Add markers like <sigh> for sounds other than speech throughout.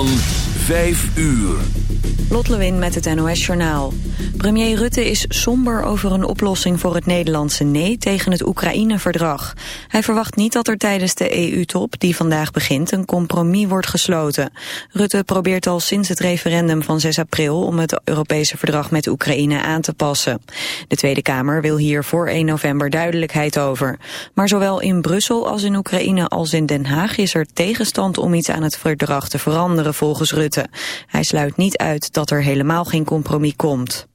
van 5 uur. Lot Lewin met het NOS Journaal. Premier Rutte is somber over een oplossing voor het Nederlandse nee tegen het Oekraïne-verdrag. Hij verwacht niet dat er tijdens de EU-top, die vandaag begint, een compromis wordt gesloten. Rutte probeert al sinds het referendum van 6 april om het Europese verdrag met Oekraïne aan te passen. De Tweede Kamer wil hier voor 1 november duidelijkheid over. Maar zowel in Brussel als in Oekraïne als in Den Haag is er tegenstand om iets aan het verdrag te veranderen volgens Rutte. Hij sluit niet uit dat er helemaal geen compromis komt.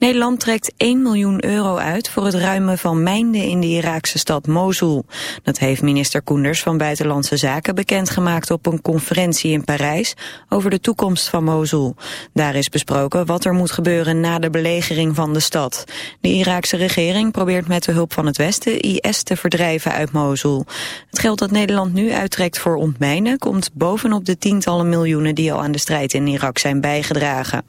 Nederland trekt 1 miljoen euro uit voor het ruimen van mijnen in de Iraakse stad Mosul. Dat heeft minister Koenders van Buitenlandse Zaken bekendgemaakt op een conferentie in Parijs over de toekomst van Mosul. Daar is besproken wat er moet gebeuren na de belegering van de stad. De Iraakse regering probeert met de hulp van het Westen IS te verdrijven uit Mosul. Het geld dat Nederland nu uittrekt voor ontmijnen komt bovenop de tientallen miljoenen die al aan de strijd in Irak zijn bijgedragen.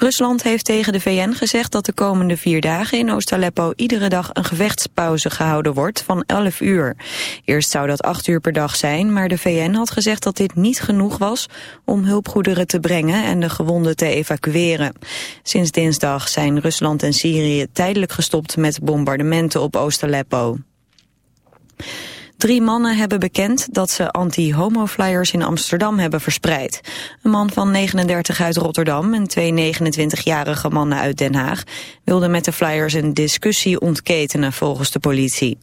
Rusland heeft tegen de VN gezegd dat de komende vier dagen in Oost-Aleppo iedere dag een gevechtspauze gehouden wordt van 11 uur. Eerst zou dat 8 uur per dag zijn, maar de VN had gezegd dat dit niet genoeg was om hulpgoederen te brengen en de gewonden te evacueren. Sinds dinsdag zijn Rusland en Syrië tijdelijk gestopt met bombardementen op Oost-Aleppo. Drie mannen hebben bekend dat ze anti-homo-flyers in Amsterdam hebben verspreid. Een man van 39 uit Rotterdam en twee 29-jarige mannen uit Den Haag wilden met de flyers een discussie ontketenen volgens de politie.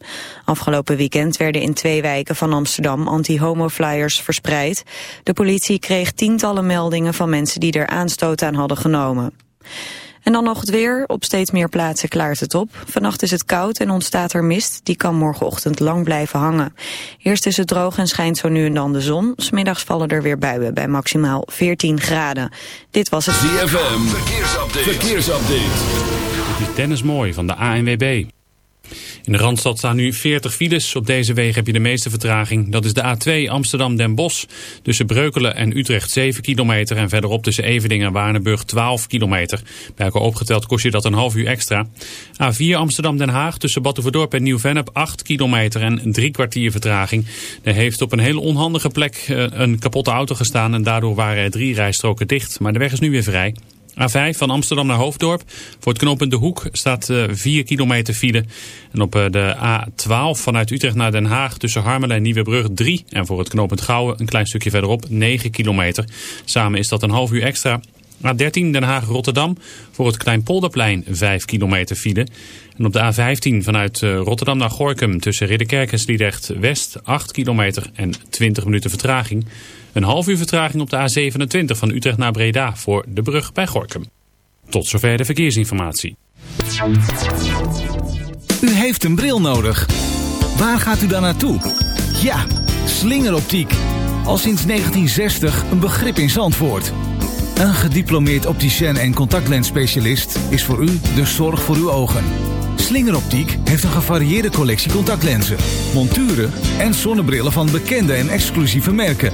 Afgelopen weekend werden in twee wijken van Amsterdam anti-homo-flyers verspreid. De politie kreeg tientallen meldingen van mensen die er aanstoot aan hadden genomen. En dan nog het weer. Op steeds meer plaatsen klaart het op. Vannacht is het koud en ontstaat er mist. Die kan morgenochtend lang blijven hangen. Eerst is het droog en schijnt zo nu en dan de zon. Smiddags vallen er weer buien bij maximaal 14 graden. Dit was het... ZFM, verkeersupdate. verkeersupdate. Dit is Dennis Mooi van de ANWB. In de Randstad staan nu 40 files. Op deze wegen heb je de meeste vertraging. Dat is de A2 Amsterdam-Den Bosch. Tussen Breukelen en Utrecht 7 kilometer. En verderop tussen Evening en Waardenburg 12 kilometer. Bij elkaar opgeteld kost je dat een half uur extra. A4 Amsterdam-Den Haag tussen Batuverdorp en Nieuw-Vennep 8 kilometer en drie kwartier vertraging. Er heeft op een hele onhandige plek eh, een kapotte auto gestaan. En daardoor waren er drie rijstroken dicht. Maar de weg is nu weer vrij. A5 van Amsterdam naar Hoofddorp. Voor het knooppunt De Hoek staat 4 eh, kilometer file. En op eh, de A12 vanuit Utrecht naar Den Haag tussen Harmelen en Nieuwebrug 3. En voor het knooppunt Gouwen een klein stukje verderop 9 kilometer. Samen is dat een half uur extra. A13 Den Haag-Rotterdam voor het Kleinpolderplein 5 kilometer file. En op de A15 vanuit eh, Rotterdam naar Gorkum tussen Ridderkerk en Sliedrecht West 8 kilometer en 20 minuten vertraging. Een half uur vertraging op de A27 van Utrecht naar Breda voor de brug bij Gorkum. Tot zover de verkeersinformatie. U heeft een bril nodig. Waar gaat u dan naartoe? Ja, slingeroptiek. Al sinds 1960 een begrip in Zandvoort. Een gediplomeerd opticien en contactlensspecialist is voor u de zorg voor uw ogen. Slingeroptiek heeft een gevarieerde collectie contactlenzen, monturen en zonnebrillen van bekende en exclusieve merken.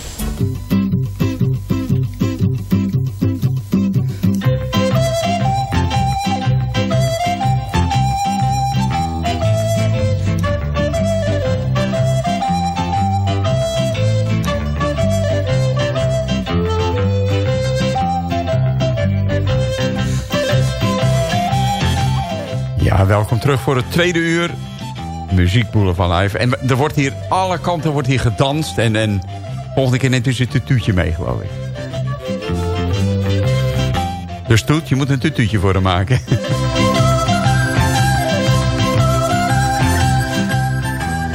muziekboulevard. terug voor het tweede uur. Muziekboelen van Live. En er wordt hier, alle kanten wordt hier gedanst. En, en volgende keer neemt u een tutuutje mee, geloof ik. Dus Toet, je moet een tutuutje voor hem maken. <laughs>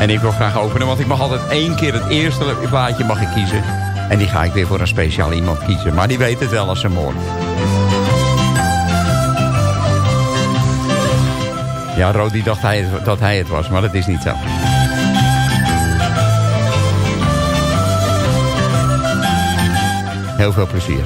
en ik wil graag openen, want ik mag altijd één keer het eerste plaatje mag ik kiezen. En die ga ik weer voor een speciaal iemand kiezen. Maar die weet het wel als ze hem Ja, Rodi dacht hij, dat hij het was, maar dat is niet zo. Heel veel plezier.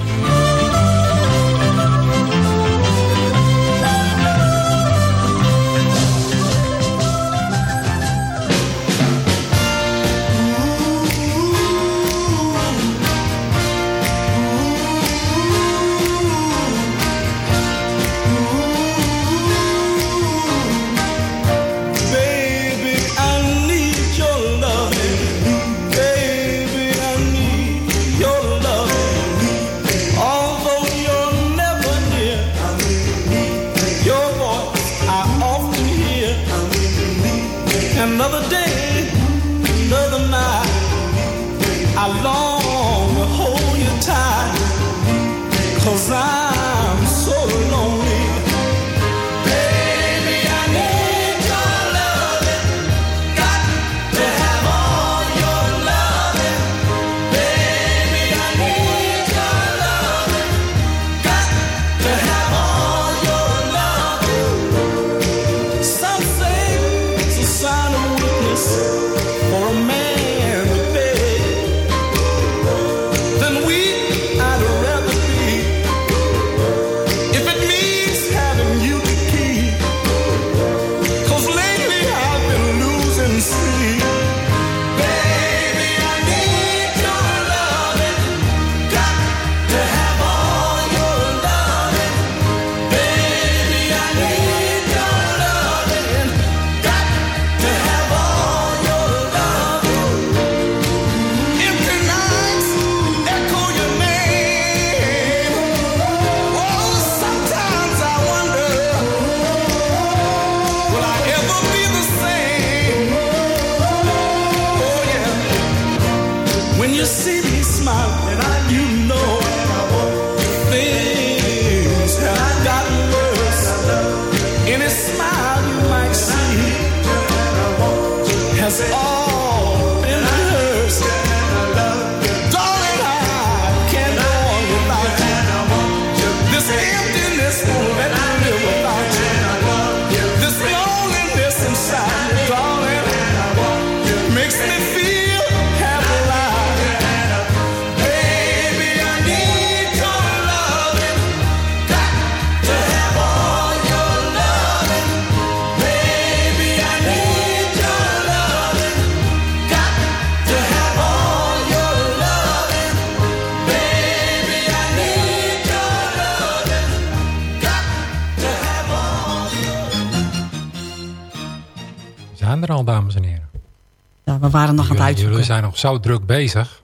Uitzoeken. Jullie zijn nog zo druk bezig.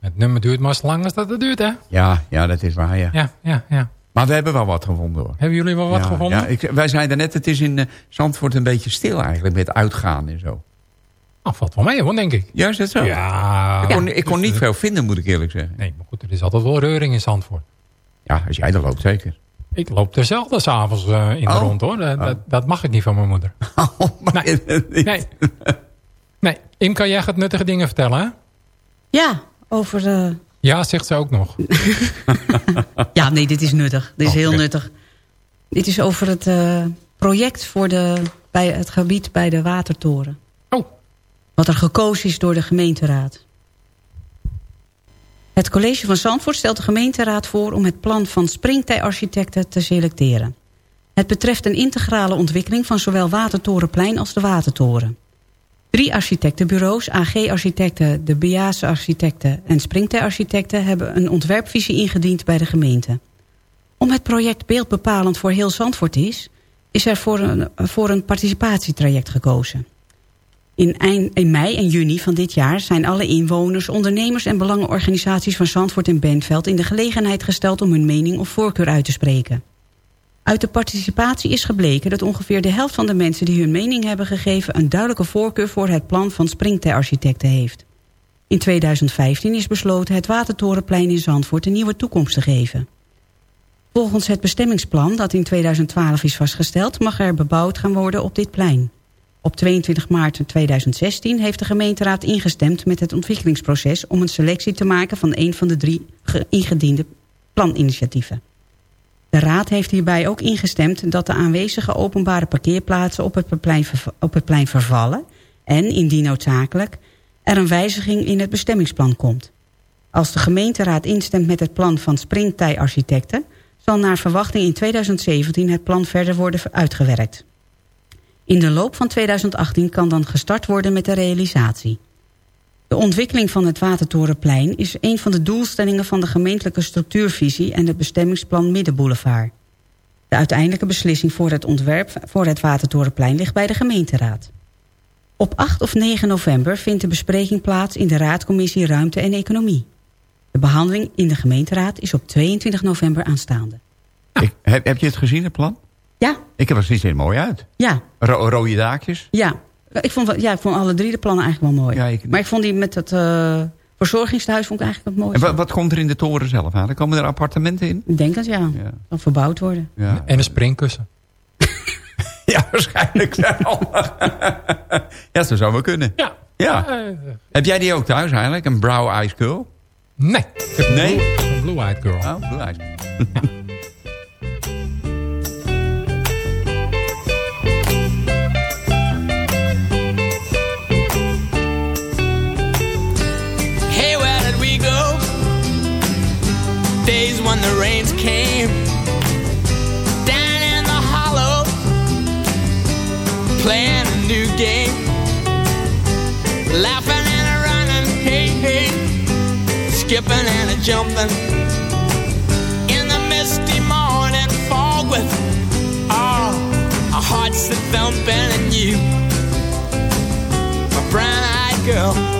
Het nummer duurt maar zo lang als dat het duurt, hè? Ja, ja dat is waar, ja. Ja, ja, ja. Maar we hebben wel wat gevonden, hoor. Hebben jullie wel wat gevonden? Ja, ik, wij zeiden net, het is in uh, Zandvoort een beetje stil eigenlijk met uitgaan en zo. Ah, valt wel mee, hoor, denk ik. Juist dat zo? Ja. Ik kon, ik kon niet veel vinden, moet ik eerlijk zeggen. Nee, maar goed, er is altijd wel reuring in Zandvoort. Ja, als jij er loopt, zeker. Ik loop er zelden s'avonds uh, in de oh. rond, hoor. Dat, oh. dat, dat, mag ik niet van mijn moeder. <laughs> Oh, nee. nee. <laughs> Nee, Im, kan jij het nuttige dingen vertellen, hè? Ja, over... Uh... Ja, zegt ze ook nog. <laughs> ja, nee, dit is nuttig. Dit is oh, heel okay. nuttig. Dit is over het uh, project voor de, bij het gebied bij de Watertoren. Oh. Wat er gekozen is door de gemeenteraad. Het college van Zandvoort stelt de gemeenteraad voor... om het plan van springtij-architecten te selecteren. Het betreft een integrale ontwikkeling van zowel Watertorenplein als de Watertoren. Drie architectenbureaus, AG-architecten, de Beaase architecten en Springtij-architecten... hebben een ontwerpvisie ingediend bij de gemeente. Om het project beeldbepalend voor heel Zandvoort is... is er voor een, voor een participatietraject gekozen. In, eind, in mei en juni van dit jaar zijn alle inwoners, ondernemers... en belangenorganisaties van Zandvoort en Bentveld... in de gelegenheid gesteld om hun mening of voorkeur uit te spreken. Uit de participatie is gebleken dat ongeveer de helft van de mensen die hun mening hebben gegeven... een duidelijke voorkeur voor het plan van Springtij-architecten heeft. In 2015 is besloten het Watertorenplein in Zandvoort een nieuwe toekomst te geven. Volgens het bestemmingsplan dat in 2012 is vastgesteld... mag er bebouwd gaan worden op dit plein. Op 22 maart 2016 heeft de gemeenteraad ingestemd met het ontwikkelingsproces... om een selectie te maken van een van de drie ingediende planinitiatieven. De raad heeft hierbij ook ingestemd dat de aanwezige openbare parkeerplaatsen op het plein, op het plein vervallen... en, indien noodzakelijk, er een wijziging in het bestemmingsplan komt. Als de gemeenteraad instemt met het plan van Springtij-architecten... zal naar verwachting in 2017 het plan verder worden uitgewerkt. In de loop van 2018 kan dan gestart worden met de realisatie. De ontwikkeling van het Watertorenplein is een van de doelstellingen van de gemeentelijke structuurvisie en het bestemmingsplan Middenboulevard. De uiteindelijke beslissing voor het ontwerp voor het Watertorenplein ligt bij de gemeenteraad. Op 8 of 9 november vindt de bespreking plaats in de Raadcommissie Ruimte en Economie. De behandeling in de gemeenteraad is op 22 november aanstaande. Ik, heb, heb je het gezien, het plan? Ja. Ik heb er ziet er mooi uit. Ja. Ro rode daakjes? Ja. Ik vond, ja, ik vond alle drie de plannen eigenlijk wel mooi. Ja, ik... Maar ik vond die met het uh, verzorgingstehuis vond ik eigenlijk het mooiste. En wat komt er in de toren zelf aan? komen er appartementen in? Ik denk het, ja. ja. Zal verbouwd worden. Ja. En een springkussen. <laughs> ja, waarschijnlijk wel. <laughs> ja, dat zou wel kunnen. Ja. ja. Uh, Heb jij die ook thuis eigenlijk? Een brow eyes girl? Nee. Nee? Een blue eyed girl. Oh, blue eyes girl. <laughs> when the rains came down in the hollow, playing a new game, laughing and a running, hey hey, skipping and a jumping in the misty morning fog with oh, our hearts that thumping and you, my brown-eyed girl.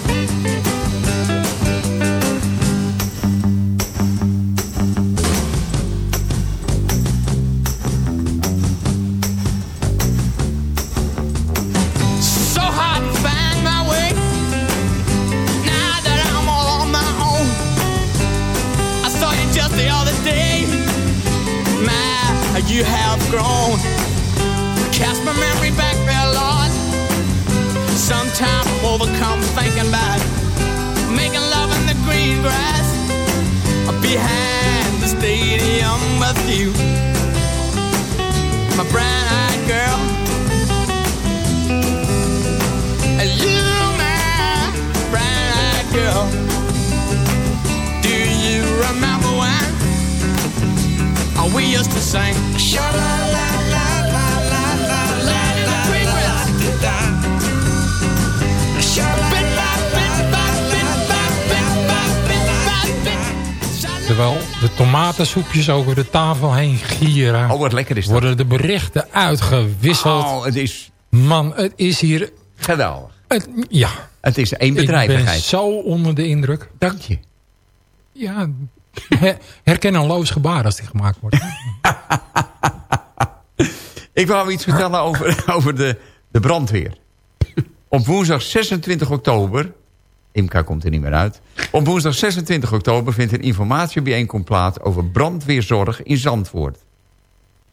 you have grown. Cast my memory back there, Lord. Sometimes I'm overcome thinking about making love in the green grass behind the stadium with you, my brown-eyed girl. Used to sing. Sha la la la la la la la la la Terwijl de tomatensoepjes over de tafel heen gieren... Oh, wat lekker is dat. Worden de berichten uitgewisseld. Oh, het is... Man, het is hier... Geweldig. Het, ja. Het is één bedrijvigheid. Ik ben zo onder de indruk. Dank je. Ja, Herken een loos gebaar als die gemaakt wordt. <laughs> Ik wou iets vertellen over, <laughs> over de, de brandweer. Op woensdag 26 oktober Imka komt er niet meer uit. Op woensdag 26 oktober vindt een informatiebijeenkomst plaats... over brandweerzorg in Zandvoort.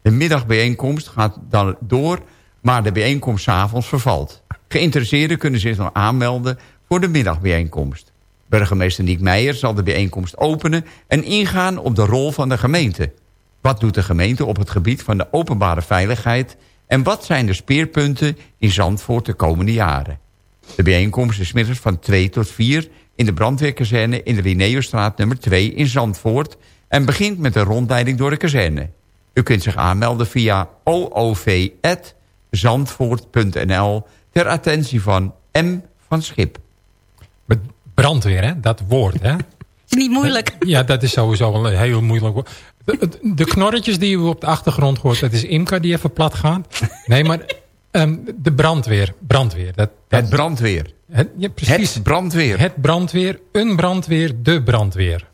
De middagbijeenkomst gaat dan door... maar de bijeenkomst 's avonds vervalt. Geïnteresseerden kunnen zich nog aanmelden voor de middagbijeenkomst. Burgemeester Niek Meijer zal de bijeenkomst openen... en ingaan op de rol van de gemeente. Wat doet de gemeente op het gebied van de openbare veiligheid... en wat zijn de speerpunten in Zandvoort de komende jaren? De bijeenkomst is middags van 2 tot 4 in de brandweerkazerne in de Linnaeusstraat nummer 2 in Zandvoort... en begint met een rondleiding door de kazerne. U kunt zich aanmelden via oov.zandvoort.nl ter attentie van M. van Schip. Brandweer, hè? Dat woord, hè? Is niet moeilijk. Ja, dat is sowieso wel een heel moeilijk woord. De, de knorretjes die u op de achtergrond hoort, dat is Imka die even plat gaat. Nee, maar ehm, de brandweer. Brandweer. Dat, dat, Het brandweer. het, ja, precies. Het brandweer. Het brandweer, een brandweer, de brandweer.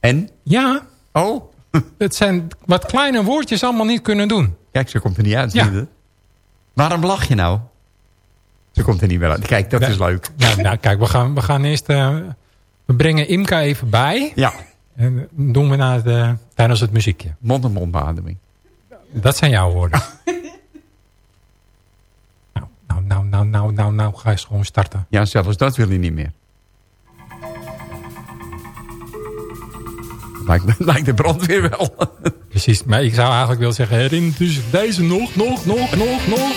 En? Ja, Oh, <laughs> het zijn wat kleine woordjes allemaal niet kunnen doen. kijk, ze komt er niet uit. Ja. Waarom lach je nou? Ze komt er niet meer uit. Kijk, dat is leuk. Nou, nou kijk, we gaan, we gaan eerst... eh, we brengen Imka even bij. Ja, En doen we na de, tijdens het muziekje. mond-en-mond beademing. Dat zijn jouw woorden. <laughs> nou, nou, nou, nou, nou, nou, nou, ga eens gewoon starten. Ja, zelfs dat wil hij niet meer. Lijkt, lijkt de brandweer wel. Precies, maar ik zou eigenlijk willen zeggen... herinnert u zich deze nog, nog, nog, nog, nog?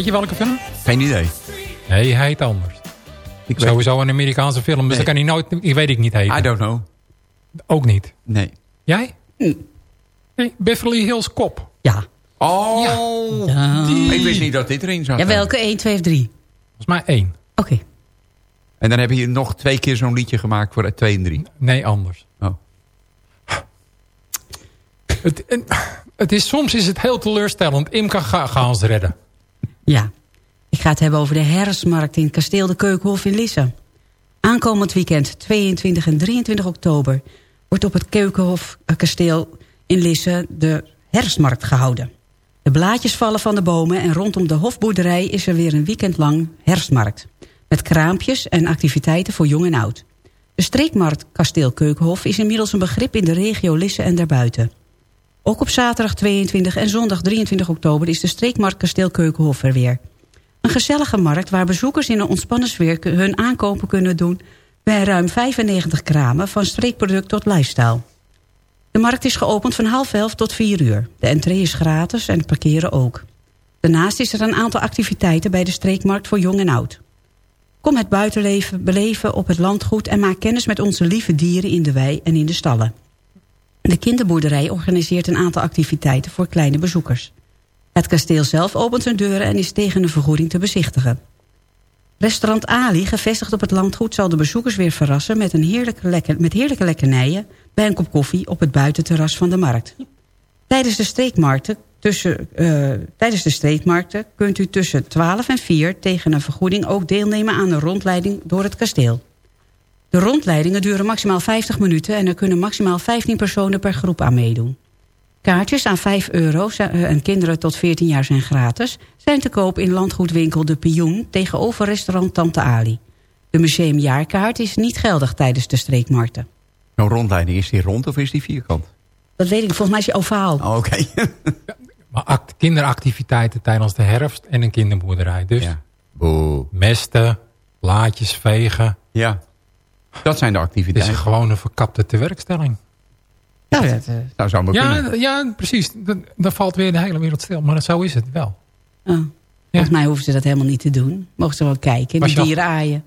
Weet je, welke film? Geen idee. Nee, hij heet anders. Ik weet, Sowieso een Amerikaanse film. Dus Nee. kan hij nooit, ik weet ik niet heten. I don't know. Ook niet. Nee. Jij? Nee, Beverly Hills Cop. Ja. Oh, Ja. ik wist niet dat dit erin zat. Ja, welke? 1, 2 of 3? Volgens mij één. Oké. En dan heb je nog twee keer zo'n liedje gemaakt voor 2 en 3. Nee, anders. Oh. Het, en- het is, soms is het heel teleurstellend. Imka, ga, ga ons redden. Ja. Ik ga het hebben over de herfstmarkt in Kasteel de Keukenhof in Lisse. Aankomend weekend, 22 en 23 oktober... wordt op het Keukenhof eh, Kasteel in Lisse de herfstmarkt gehouden. De blaadjes vallen van de bomen en rondom de hofboerderij... is er weer een weekend lang herfstmarkt. Met kraampjes en activiteiten voor jong en oud. De streekmarkt Kasteel Keukenhof is inmiddels een begrip in de regio Lisse en daarbuiten. Ook op zaterdag 22 en zondag 23 oktober is de streekmarkt Kasteel Keukenhof er weer. Een gezellige markt waar bezoekers in een ontspannen sfeer hun aankopen kunnen doen... bij ruim 95 kramen van streekproduct tot lifestyle. De markt is geopend van half elf tot 4 uur. De entree is gratis en het parkeren ook. Daarnaast is er een aantal activiteiten bij de streekmarkt voor jong en oud. Kom het buitenleven beleven op het landgoed... en maak kennis met onze lieve dieren in de wei en in de stallen. De kinderboerderij organiseert een aantal activiteiten voor kleine bezoekers. Het kasteel zelf opent zijn deuren en is tegen een vergoeding te bezichtigen. Restaurant Ali, gevestigd op het landgoed... zal de bezoekers weer verrassen met, een heerlijke lekker, met heerlijke lekkernijen... bij een kop koffie op het buitenterras van de markt. Tijdens de streekmarkten, tussen, eh, tijdens de streekmarkten kunt u tussen 12 en 4 tegen een vergoeding ook deelnemen aan een rondleiding door het kasteel. De rondleidingen duren maximaal 50 minuten en er kunnen maximaal 15 personen per groep aan meedoen. Kaartjes aan 5 euro eh, en kinderen tot 14 jaar zijn gratis... zijn te koop in landgoedwinkel De Pioen tegenover restaurant Tante Ali. De museumjaarkaart is niet geldig tijdens de streekmarkten. Zo'n rondleiding, is die rond of is die vierkant? Dat weet ik, volgens mij is die ovaal. Oh, Oké. <laughs> Maar act- kinderactiviteiten tijdens de herfst en een kinderboerderij. Dus ja. Boe. mesten, blaadjes vegen. Ja. Dat zijn de Het is activiteiten. gewoon een verkapte tewerkstelling. Ja, dat, eh, Nou, zou maar Ja, kunnen. ja, precies. Dan, dan valt weer de hele wereld stil. Maar zo is het wel. oh. Volgens mij hoeven ze dat helemaal niet te doen. Mogen ze wel kijken, Was de dieren aaien.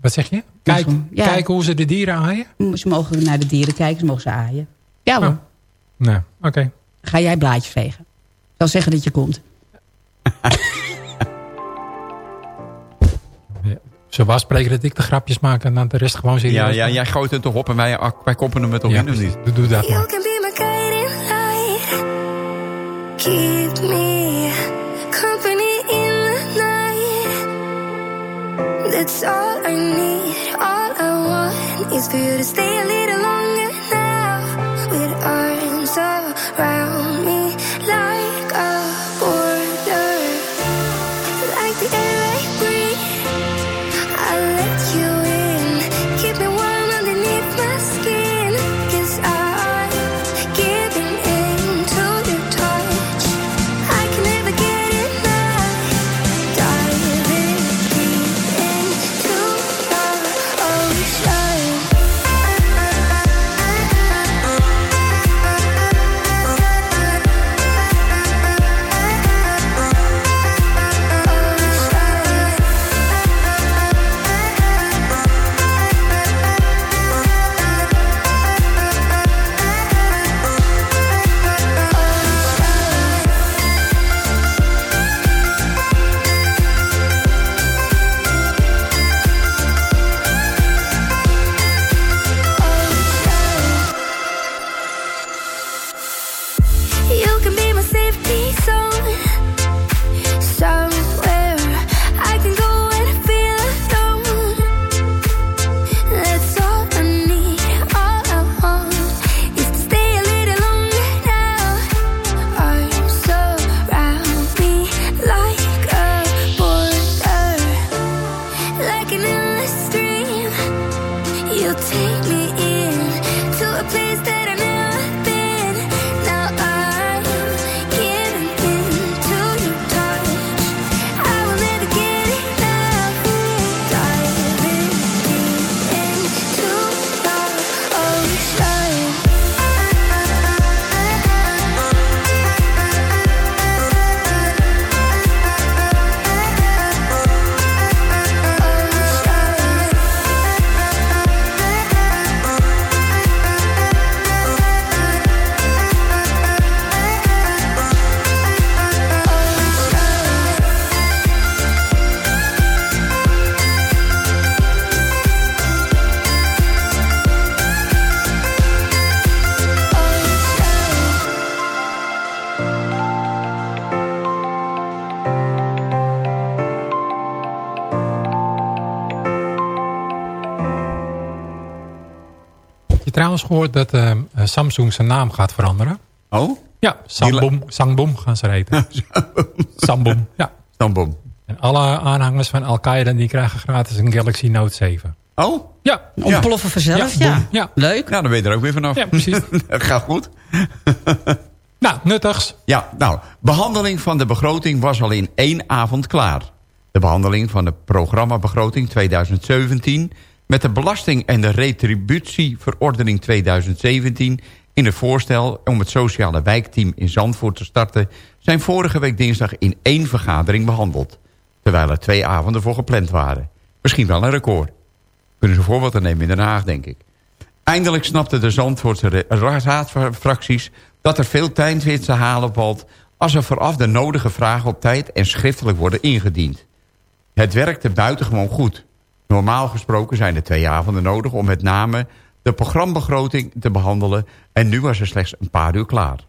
Wat zeg je? Kijk, Ja. Kijken hoe ze de dieren aaien? Ze mogen naar de dieren kijken, ze mogen ze aaien. Ja hoor, Oh. Nee, oké. ga jij blaadjes vegen. Ik zal zeggen dat je komt. <laughs> Zo was spreken dat ik de grapjes maak en dan de rest gewoon serieus. Ja, ja, jij gooit het toch op en wij, wij koppen hem er toch Ja, in of niet? precies. Doe dat You maar. can be my guiding light. Keep me company in the night. That's all I need. All I want is for you to stay a little gehoord dat eh, Samsung zijn naam gaat veranderen. Oh? Ja, Sangboom, Sangboom gaan ze heten. <laughs> Sangboom, ja. Sangboom. En alle aanhangers van Al-Qaeda die krijgen gratis een Galaxy Note 7. Oh? Ja. Ontploffen vanzelf, ja. ja. Leuk. Nou, dan ben je er ook weer vanaf. Ja, precies. <laughs> Dat gaat goed. <laughs> Nou, nuttigs. Ja, nou, behandeling van de begroting was al in één avond klaar. De behandeling van de programmabegroting 2017... met de belasting- en de retributieverordening 2017... in het voorstel om het sociale wijkteam in Zandvoort te starten... zijn vorige week dinsdag in één vergadering behandeld. Terwijl er twee avonden voor gepland waren. Misschien wel een record. Kunnen ze voorbeeld aan nemen in Den Haag, denk ik. Eindelijk snapten de Zandvoortse raadsfracties... dat er veel tijd te halen valt... als er vooraf de nodige vragen op tijd en schriftelijk worden ingediend. Het werkte buitengewoon goed. Normaal gesproken zijn er twee avonden nodig... om met name de programbegroting te behandelen... en nu was er slechts een paar uur klaar.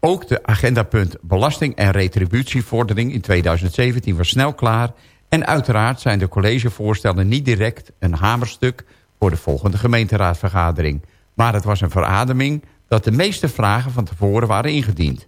Ook de agendapunt belasting- en retributievordering in 2017 was snel klaar... en uiteraard zijn de collegevoorstellen niet direct een hamerstuk... voor de volgende gemeenteraadvergadering. Maar het was een verademing dat de meeste vragen van tevoren waren ingediend.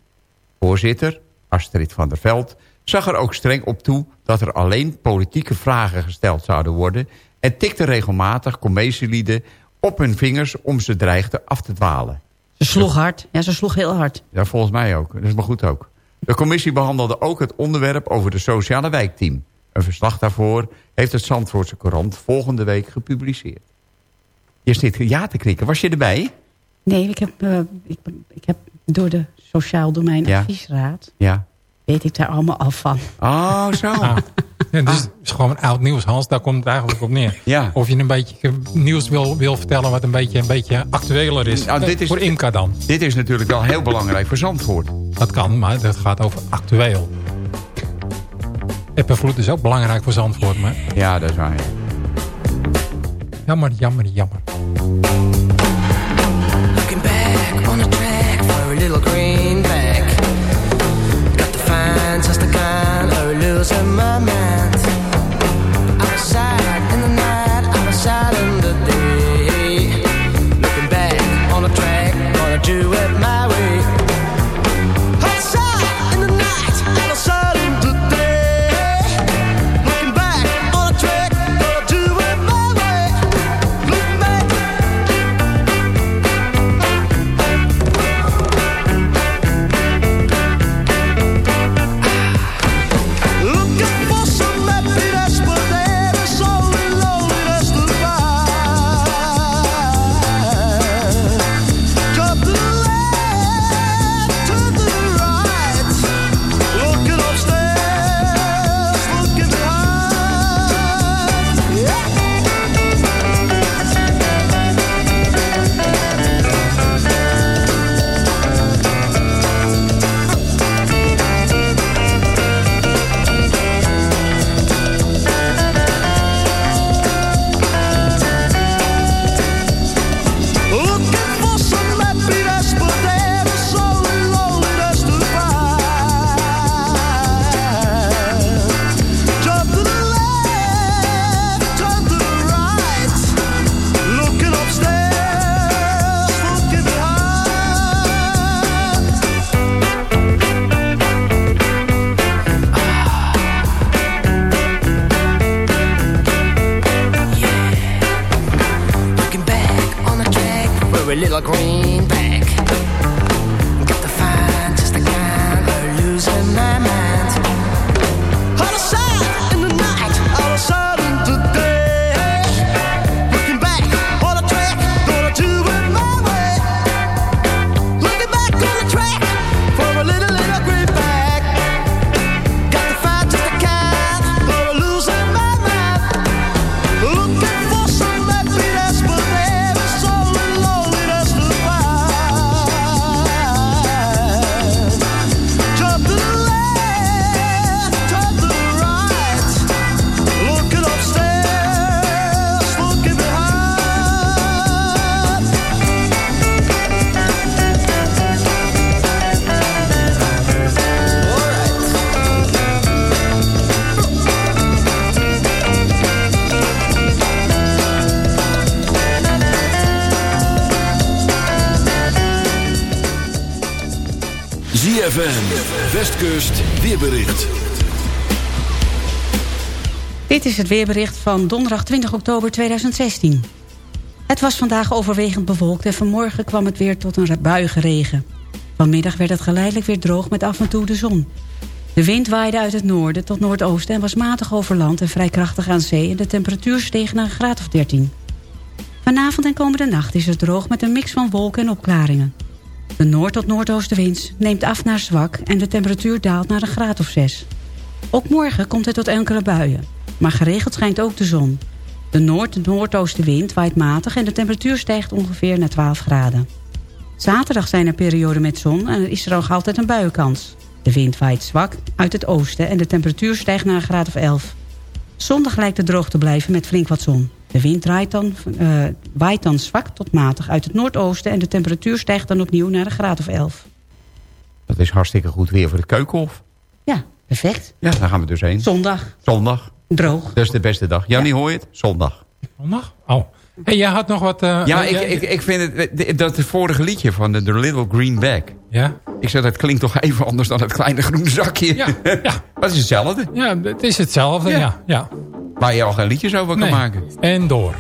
Voorzitter, Astrid van der Veld, zag er ook streng op toe... dat er alleen politieke vragen gesteld zouden worden... en tikte regelmatig commissielieden op hun vingers om ze dreigden af te dwalen. Ze sloeg hard. Ja, ze sloeg heel hard. Ja, volgens mij ook. Dat is maar goed ook. De commissie behandelde ook het onderwerp over de sociale wijkteam. Een verslag daarvoor heeft het Zandvoortse Courant volgende week gepubliceerd. Je zit ja te knikken. Was je erbij? Nee, ik heb, eh, ik, ik heb door de Sociaal Domein Ja. Adviesraad... Ja. Weet ik daar allemaal af van. Oh, zo. Ah. Ja, dus het is gewoon oud nieuws, Hans. Daar komt het eigenlijk op neer. Ja. Of je een beetje nieuws wil, wil vertellen wat een beetje, een beetje actueler is. Nou, dit is- Voor Imka dan. Dit is natuurlijk wel heel belangrijk voor Zandvoort. Dat kan, maar dat gaat over actueel. Eppenvloed is ook belangrijk voor Zandvoort, maar Ja, dat is waar. ja. jammer, jammer, jammer. Looking back on losing my mind. Westkust, weerbericht. Dit is het weerbericht van donderdag 20 oktober 2016. Het was vandaag overwegend bewolkt en vanmorgen kwam het weer tot een buige regen. Vanmiddag werd het geleidelijk weer droog met af en toe de zon. De wind waaide uit het noorden tot noordoosten en was matig over land en vrij krachtig aan zee... en de temperatuur steeg naar een graad of 13. Vanavond en komende nacht is het droog met een mix van wolken en opklaringen. De noord- tot noordoostenwind neemt af naar zwak en de temperatuur daalt naar een graad of 6. Ook morgen komt het tot enkele buien, maar geregeld schijnt ook de zon. De noord- en noordoostenwind waait matig en de temperatuur stijgt ongeveer naar 12 graden. Zaterdag zijn er perioden met zon en er is er nog altijd een buienkans. De wind waait zwak uit het oosten en de temperatuur stijgt naar een graad of 11. Zondag lijkt het droog te blijven met flink wat zon. De wind draait dan, uh, waait dan zwak tot matig uit het noordoosten... en de temperatuur stijgt dan opnieuw naar een graad of 11. Dat is hartstikke goed weer voor de keukenhof. Ja, perfect. Ja, daar gaan we dus heen. Zondag. Zondag. Droog. Dat is de beste dag. Jannie, ja. hoor je het? Zondag. Zondag? Oh. Hey, jij had nog wat... Uh, ja, ik, ik, ik vind het... Dat het vorige liedje van de, The Little Green Bag. Ja? Ik zeg, dat klinkt toch even anders dan het kleine groene zakje. Ja. ja. <laughs> het is hetzelfde. Ja, het is hetzelfde, ja. ja, ja. Waar je al geen liedjes over nee. kan maken. En door.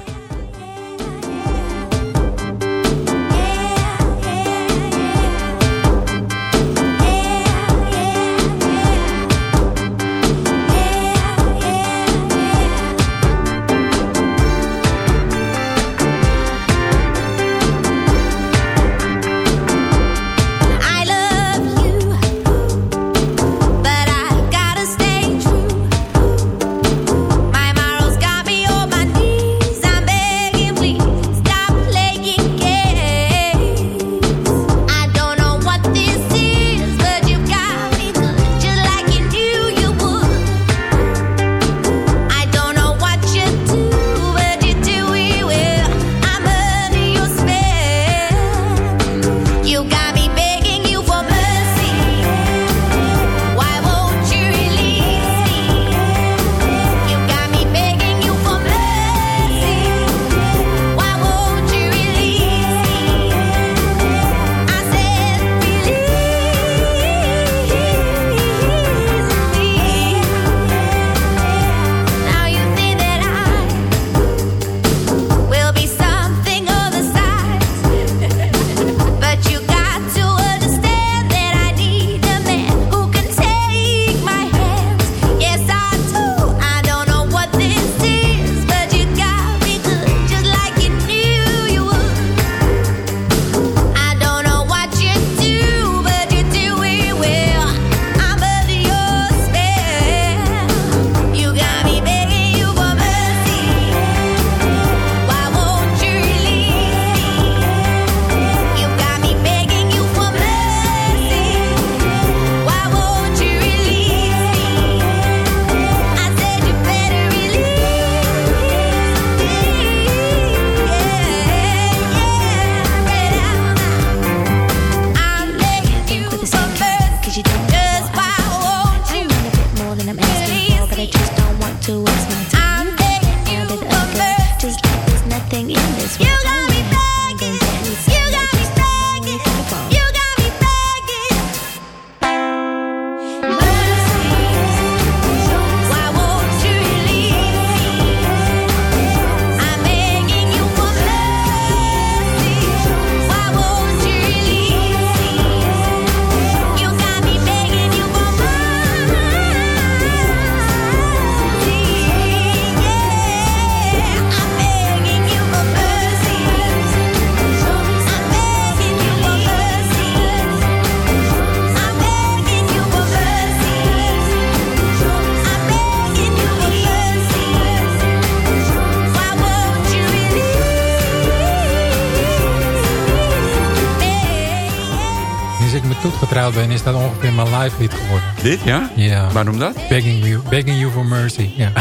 Getrouwd ben, is dat ongeveer mijn live lied geworden. Dit, ja? Ja. Waarom dat? Begging you, begging you for mercy, ja.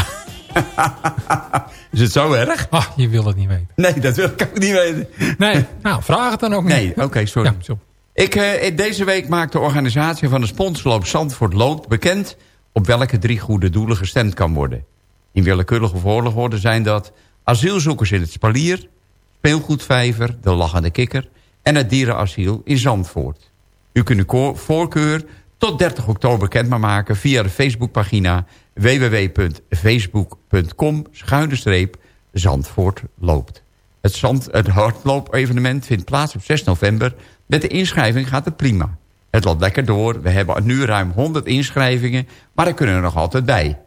<laughs> is het zo erg? Ach, je wil het niet weten. Nee, dat wil ik ook niet weten. Nee, nou, vraag het dan ook niet. Nee, oké, okay, sorry. Ja. Ik, uh, deze week maakt de organisatie van de sponsorloop Zandvoort Loopt bekend... op welke drie goede doelen gestemd kan worden. In willekeurige volgorde zijn dat asielzoekers in het Spalier... speelgoedvijver, de Lachende Kikker... en het dierenasiel in Zandvoort. U kunt uw voorkeur tot 30 oktober bekend maar maken via de Facebookpagina www.facebook.com Zandvoort loopt. Het, zand, het hardloopevenement vindt plaats op 6 november. Met de inschrijving gaat het prima. Het loopt lekker door. We hebben nu ruim 100 inschrijvingen, maar er kunnen er nog altijd bij.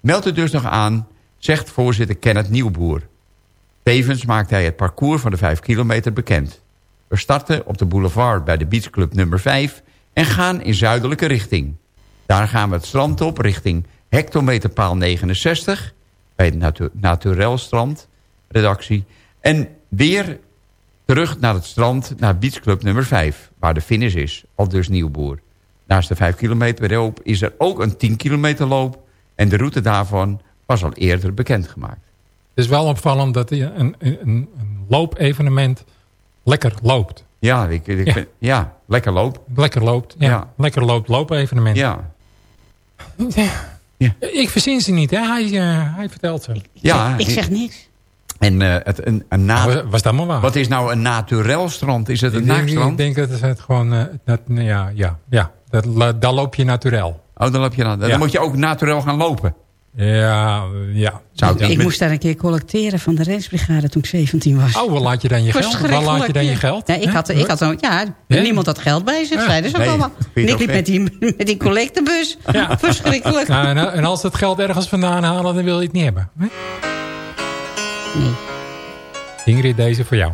Meld u dus nog aan, zegt voorzitter Kenneth Nieuwboer. Tevens maakt hij het parcours van de 5 kilometer bekend. We starten op de boulevard bij de Beachclub nummer 5 en gaan in zuidelijke richting. Daar gaan we het strand op richting hectometerpaal 69... bij het Natu Naturel Strand, redactie. En weer terug naar het strand, naar Beachclub nummer 5... waar de finish is, al dus Nieuwboer. Naast de 5 kilometer loop is er ook een 10 kilometer loop... en de route daarvan was al eerder bekendgemaakt. Het is wel opvallend dat een, een, een loopevenement lekker loopt. Ja, ik, ik Ja. vind- ja, lekker loop. Lekker loopt. Ja, Ja. Lekker loopt loopevenement. Ja, Ik verzin ze niet, hè? Hij, eh, hij vertelt ze. ja. Ik zeg niks. En eh, het, een, een na Was, was dat maar waar? Wat is nou een naturel strand? Is het een ik, denk, naakstrand? ik denk dat het gewoon... eh, dat, ja, ja, ja. Dat, daar loop je naturel. Oh, dan, loop je dan, dan Ja. moet je ook naturel gaan lopen. Ja, ja. Zou Ik moest daar een keer collecteren van de Rensbrigade toen ik 17 was. Oh, waar laat je dan je geld? Waar laat je dan je geld? Ja, ik had, ik had zo, ja, niemand had geld bij zich, Ja. ze ook Nee, allemaal. ik liep met die, met die collectebus. <laughs> Ja. Verschrikkelijk. Nou, en, en als ze het geld ergens vandaan halen, dan wil je het niet hebben. Hè? Nee. Ingrid, deze voor jou.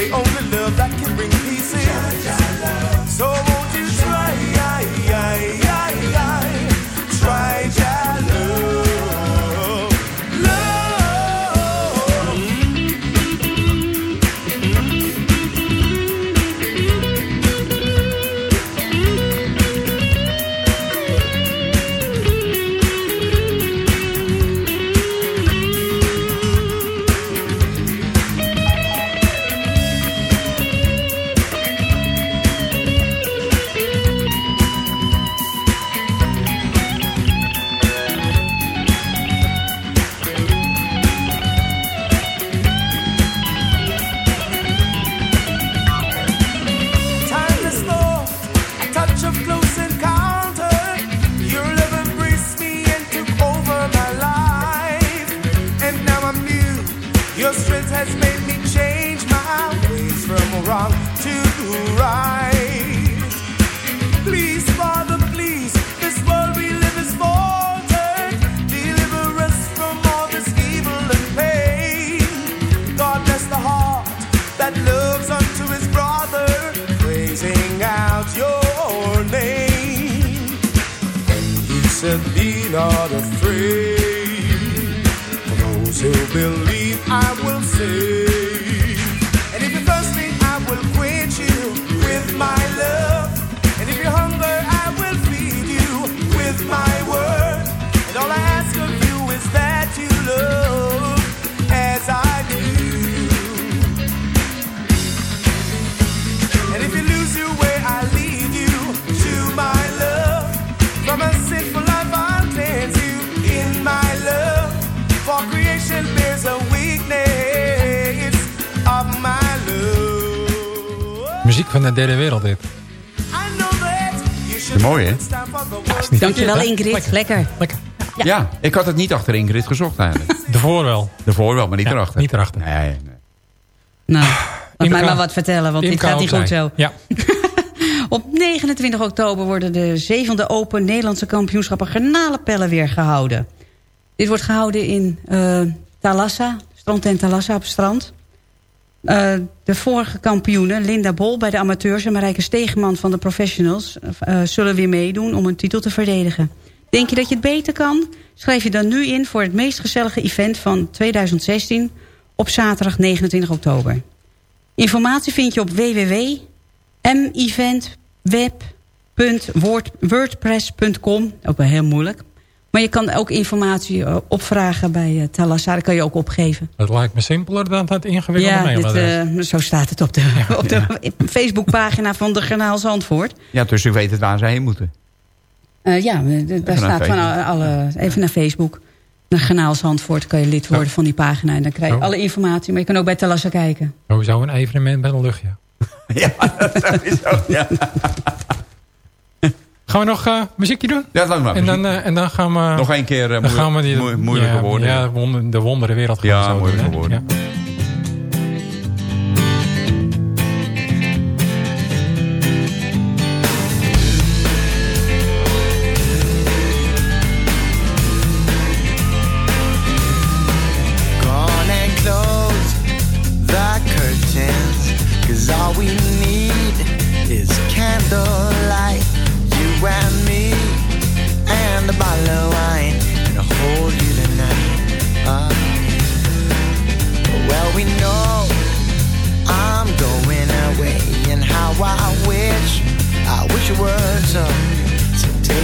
The only love that can bring peace in. Van de derde wereld dit. Mooi, hè? Dankjewel hè? Ingrid, lekker. Lekker. Ja. ik had het niet achter Ingrid gezocht eigenlijk. <laughs> Daarvoor wel. Daarvoor wel, maar niet Ja, erachter. niet erachter. Nee, nee. Nou, laat mij Imca- maar wat vertellen, want dit gaat niet goed zo. Ja. <laughs> Op 29 oktober worden de zevende Open Nederlandse kampioenschappen garnalenpellen weer gehouden. Dit wordt gehouden in eh Thalassa, strand en Thalassa op het strand. Eh, de vorige kampioenen, Linda Bol bij de amateurs en Marijke Stegeman van de professionals... eh, zullen weer meedoen om hun titel te verdedigen. Denk je dat je het beter kan? Schrijf je dan nu in voor het meest gezellige event van 2016 op zaterdag 29 oktober. Informatie vind je op www.meventweb.wordpress.com. Ook wel heel moeilijk. Maar je kan ook informatie eh, opvragen bij uh, Talassa. Dat kan je ook opgeven. Dat lijkt me simpeler dan het ingewikkelde Ja, mailadres. eh, zo staat het op de, <laughs> op de Facebookpagina van de Zandvoort. Ja, dus u weet het waar ze heen moeten. Eh, ja, eh, daar staat van Facebook. alle, even naar Facebook. Naar Garnaal Zandvoort kan je lid worden van die pagina. En dan krijg je Oh. alle informatie. Maar je kan ook bij Talassa kijken. Sowieso een evenement bij de lucht, ja. Ja, dat sowieso. Ja, Gaan we nog eh, muziekje doen? ja dat maar. En dan, eh, en dan gaan we... Nog één keer eh, dan moeilijk- gaan we die, moe- moeilijke ja, woorden. Ja, wonder- de wondere wereld gaan Ja, we zo moeilijke doen, hè? woorden. Ja. Gone and close the curtains. Cause all we need is candlelight.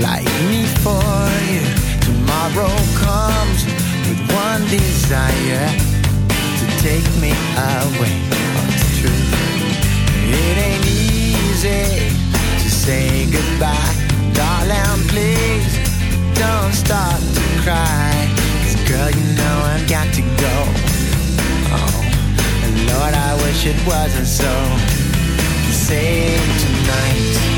like me for you. Tomorrow comes with one desire to take me away. Oh, it's true. It ain't easy to say goodbye, darling. Please don't start to cry. 'Cause girl, you know I've got to go. Oh, and Lord, I wish it wasn't so. Save tonight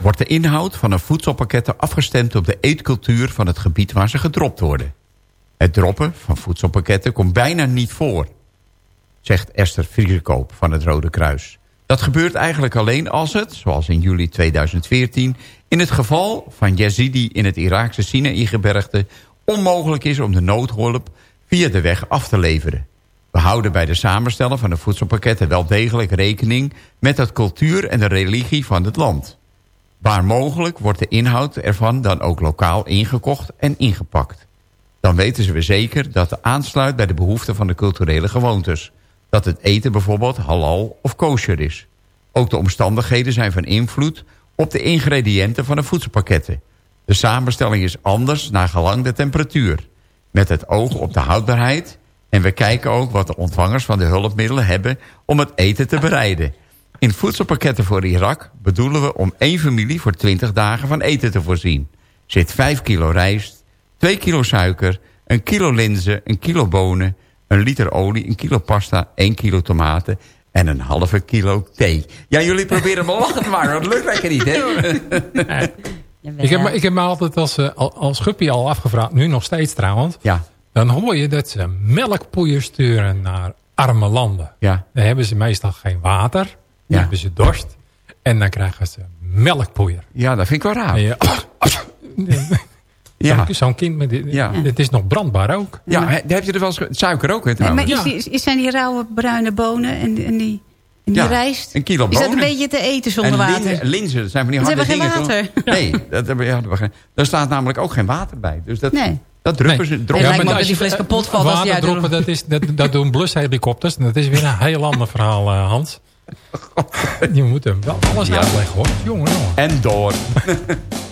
Wordt de inhoud van een voedselpakketten afgestemd op de eetcultuur van het gebied waar ze gedropt worden. Het droppen van voedselpakketten komt bijna niet voor, zegt Esther Vriekoop van het Rode Kruis. Dat gebeurt eigenlijk alleen als het, zoals in juli 2014... in het geval van Yazidi in het Iraakse Sinaï-gebergte... onmogelijk is om de noodhulp via de weg af te leveren. We houden bij de samenstellen van de voedselpakketten wel degelijk rekening... met de cultuur en de religie van het land. Waar mogelijk wordt de inhoud ervan dan ook lokaal ingekocht en ingepakt. Dan weten we zeker dat het aansluit bij de behoeften van de culturele gewoontes. Dat het eten bijvoorbeeld halal of kosher is. Ook de omstandigheden zijn van invloed op de ingrediënten van de voedselpakketten. De samenstelling is anders naar gelang de temperatuur. Met het oog op de houdbaarheid. En we kijken ook wat de ontvangers van de hulpmiddelen hebben om het eten te bereiden. In voedselpakketten voor Irak bedoelen we om één familie voor 20 dagen van eten te voorzien. Zit 5 kilo rijst, 2 kilo suiker, een kilo linzen, een kilo bonen, een liter olie, een kilo pasta, 1 kilo tomaten en een halve kilo thee. Ja, jullie proberen me lachen te maken, dat lukt lekker niet, hè? Ik heb, me- ik heb me altijd als, eh, al- als guppy al afgevraagd, nu nog steeds trouwens. Ja. Dan hoor je dat ze melkpoeier sturen naar arme landen. Ja. Dan hebben ze meestal geen water. Dan Ja. hebben ze dorst. En dan krijgen ze melkpoeier. Ja, dat vind ik wel raar. Je- Ja. Zo'n kind, met dit, Ja. dit is nog brandbaar ook. Ja, he- heb je er wel eens... Suiker ook, hè, Nee, maar trouwens. is die, is, zijn die rauwe bruine bonen en, en die, en die Ja, rijst... een kilo Is dat een bonen. beetje te eten zonder en water? linzen, linzen, dat zijn van die Ze harde hebben geen dingen. toch? water. Nee, dat hebben, ja, dat hebben geen- daar staat namelijk ook geen water bij. Dus dat, Nee. dat druppen Nee. ze. Droppen ze. me maar dat die als je- fles kapot valt als die Water droppen, dat, is, dat, dat doen blushelikopters. En dat is weer een heel ander verhaal, eh, Hans. Je moet hem wel alles Ja. uitleggen, hoor. Jongen, jongen. En door. <laughs>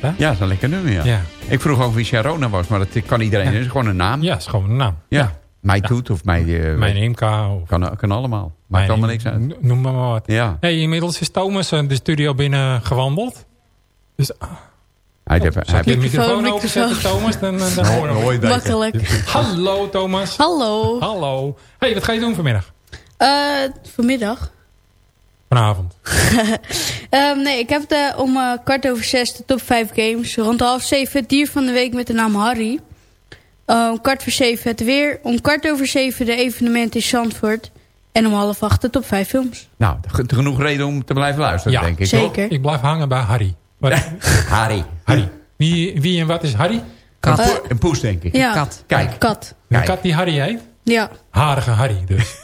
dit, hè? Ja, dat is een lekker nummer, ja. Ja. Ik vroeg ook wie Sharona was, maar dat kan iedereen. Het is gewoon een naam. Ja, is gewoon een naam. Ja. Mij Toet of mij... eh, Mijn MK of kan, kan allemaal. Maakt mijn, allemaal niks uit. Noem maar wat. Ja. Hey, inmiddels is Thomas eh, de studio binnen gewandeld. Dus, Hij heeft, hij heeft, microfoon Microfoon, openzetten. Thomas? Dan, dan, dan horen we. nooit. Makkelijk. Hallo, Thomas. Hallo. Hallo. hey, wat ga je doen vanmiddag? Eh, vanmiddag. Vanavond. <laughs> Ehm, nee, ik heb de, om eh, kwart over zes de top 5 games. Rond half zeven het dier van de week met de naam Harry. Eh, om kwart voor zeven het weer. Om kwart over zeven de evenement in Zandvoort. En om half acht de top 5 films. nou, ge- genoeg reden om te blijven luisteren, Ja, denk ik. zeker. toch? Ik blijf hangen bij Harry. Wat? <laughs> Harry. Harry. Wie, wie en wat is Harry? Een, po- een poes, denk ik. Ja, Kat. Kijk. kat. Een kat die Harry heet? Ja. Harige Harry dus.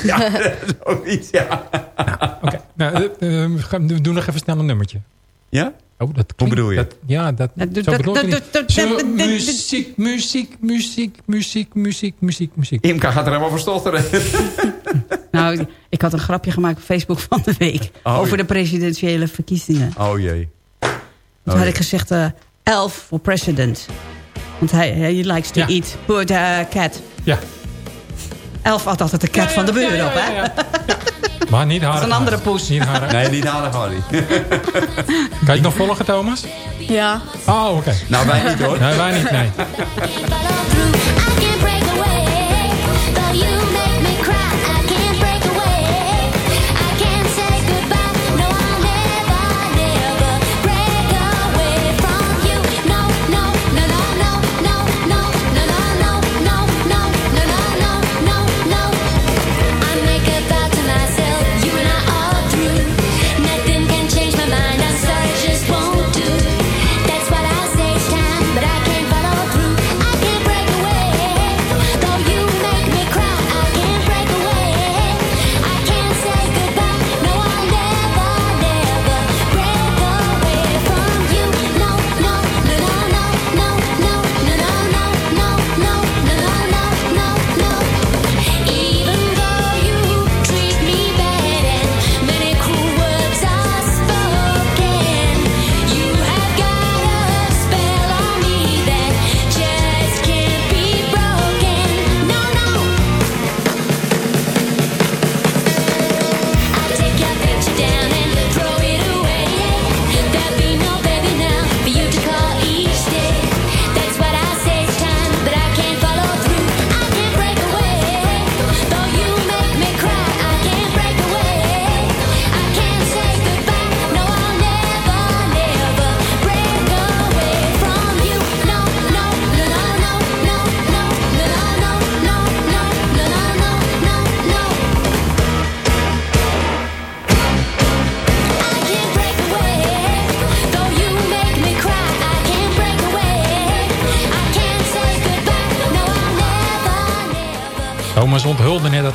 <laughs> Ja, <laughs> zoiets, ja. Oké, nou, eh, we doen nog even snel een nummertje. Ja? Oh, dat klinkt, bedoel je? Dat, ja, dat, Dat dat- Zo, muziek, muziek, muziek, muziek, muziek, muziek, muziek. Imka gaat er helemaal voor stotteren. <laughs> Nou, ik had een grapje gemaakt op Facebook van de week. Oh, over de presidentiële verkiezingen. Oh jee. Toen Oh, had ja. ik gezegd, eh, elf voor president. Want hij, hij likes to Ja. eat put a cat. Ja. Elf had altijd de cat van de buur Ja, op, ja, hè? ja, ja. <laughs> Maar niet Harry. Dat is een andere poes. Niet Harry. Nee, niet aardig, Harry. <laughs> Kan je het nog volgen, Thomas? Ja. Oh, oké. nou, wij niet hoor. Nee, wij niet, nee. <laughs>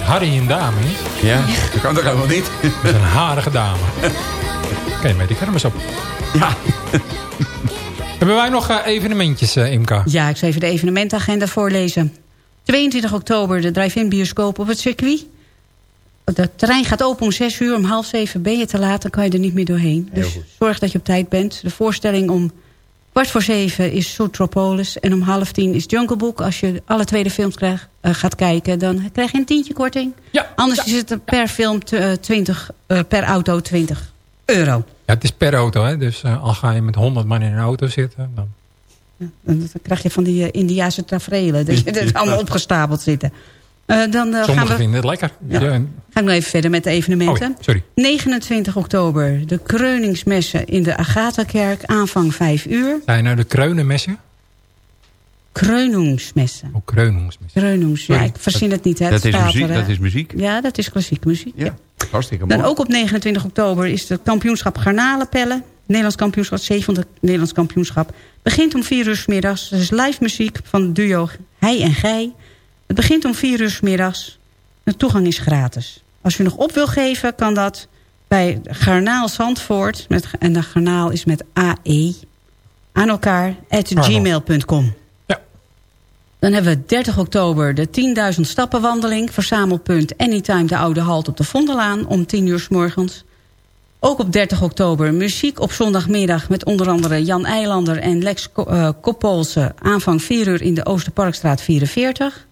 Harry een dame is. Ja, dat kan toch helemaal niet? Dat is een harige dame. <laughs> Oké, met die kermis op. Ja. <laughs> Hebben wij nog eh, evenementjes, eh, Imka? Ja, ik zal even de evenementagenda voorlezen. 22 oktober de drive-in bioscoop op het circuit. Het terrein gaat open om 6 uur. Om half 7 ben je te laat, dan kan je er niet meer doorheen. Dus zorg dat je op tijd bent. De voorstelling om kwart voor 7 is Zootropolis. En om half 10 is Jungle Book. Als je alle tweede films krijgt, eh, gaat kijken, dan krijg je een tientje korting. Ja. Anders is het per film t- eh, 20, eh, per auto 20 euro. Ja, het is per auto, hè? dus eh, al ga je met 100 man in een auto zitten... Dan... Dan krijg je van die eh, Indiase tafereelen. Dat je <laughs> er allemaal opgestapeld zitten. Eh, dan eh, gaan Sommigen we... vinden het lekker. Ja. Ja, en- Ga ik nog even verder met de evenementen. Oh, ja, sorry. 29 oktober de Kreuningsmessen in de Agatha-kerk. Aanvang 5 uur. Zijn nou de kreunenmessen? Kreuningsmessen. Oh, kreunungsmessen. Kreunings, ja, ik verzin het niet. Hè. Dat Het is muziek, dat is muziek. Ja, dat is klassieke muziek. Ja. Ja, hartstikke mooi. Dan ook op 29 oktober is het kampioenschap Garnalenpellen. Nederlands kampioenschap, zevende Nederlands kampioenschap. Begint om 4 uur 's middags. Dat is live muziek van het duo Hij en Gij. Het begint om 4 uur 's middags. De toegang is gratis. Als u nog op wil geven, kan dat bij Garnaal Zandvoort. Met, en de garnaal is met AE. Aan elkaar, at gmail.com. Ja. Dan hebben we 30 oktober de 10.000 stappenwandeling. Verzamelpunt Anytime de Oude Halt op de Vondelaan om 10 uur s morgens. Ook op 30 oktober muziek op zondagmiddag... met onder andere Jan Eilander en Lex eh, Koppolse... aanvang 4 uur in de Oosterparkstraat 44.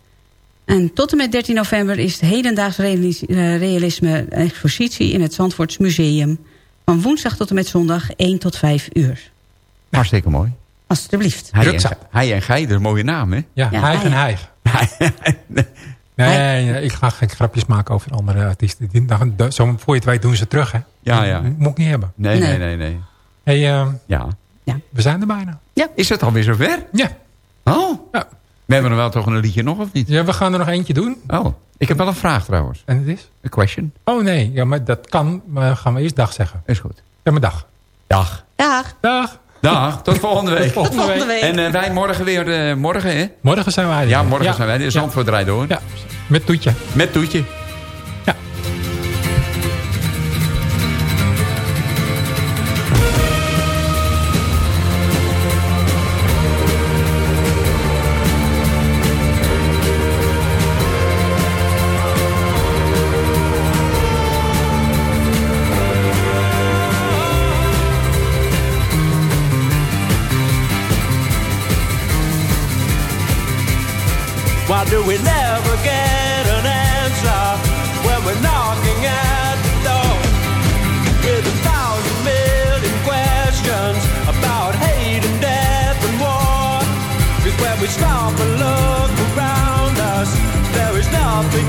En tot en met 13 november is het hedendaags eh, realisme expositie... in het Zandvoorts Museum. Van woensdag tot en met zondag 1 tot 5 uur. Hartstikke mooi. Alsjeblieft. Hij en, hij en een mooie naam, hè? Ja, Ja, hijg en hij. hijg. <laughs> Nee, nee, ik ga geen grapjes maken over andere artiesten. Die, dan, dan- zo, voor je het weet doen ze terug, hè? Ja, ja. Moet ik niet hebben. Nee, nee, Nee. nee, nee. Hey, eh, Ja. we zijn er bijna. Is het alweer zover? Ja. Oh. Ja. We hebben er wel toch een liedje nog, of niet? ja, we gaan er nog eentje doen. Oh. Ik heb wel een vraag trouwens. En het is? Een question. Oh nee, ja, maar dat kan. Maar gaan we eerst dag zeggen. Is goed. Ja, maar dag. Dag. Dag. Dag. Dag. Tot volgende week. Tot volgende week. En eh, wij morgen weer, eh, morgen hè? Morgen zijn wij er Ja, morgen zijn wij. De Zandvoort rijden hoor. Ja, met Toetje. Met Toetje.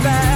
Is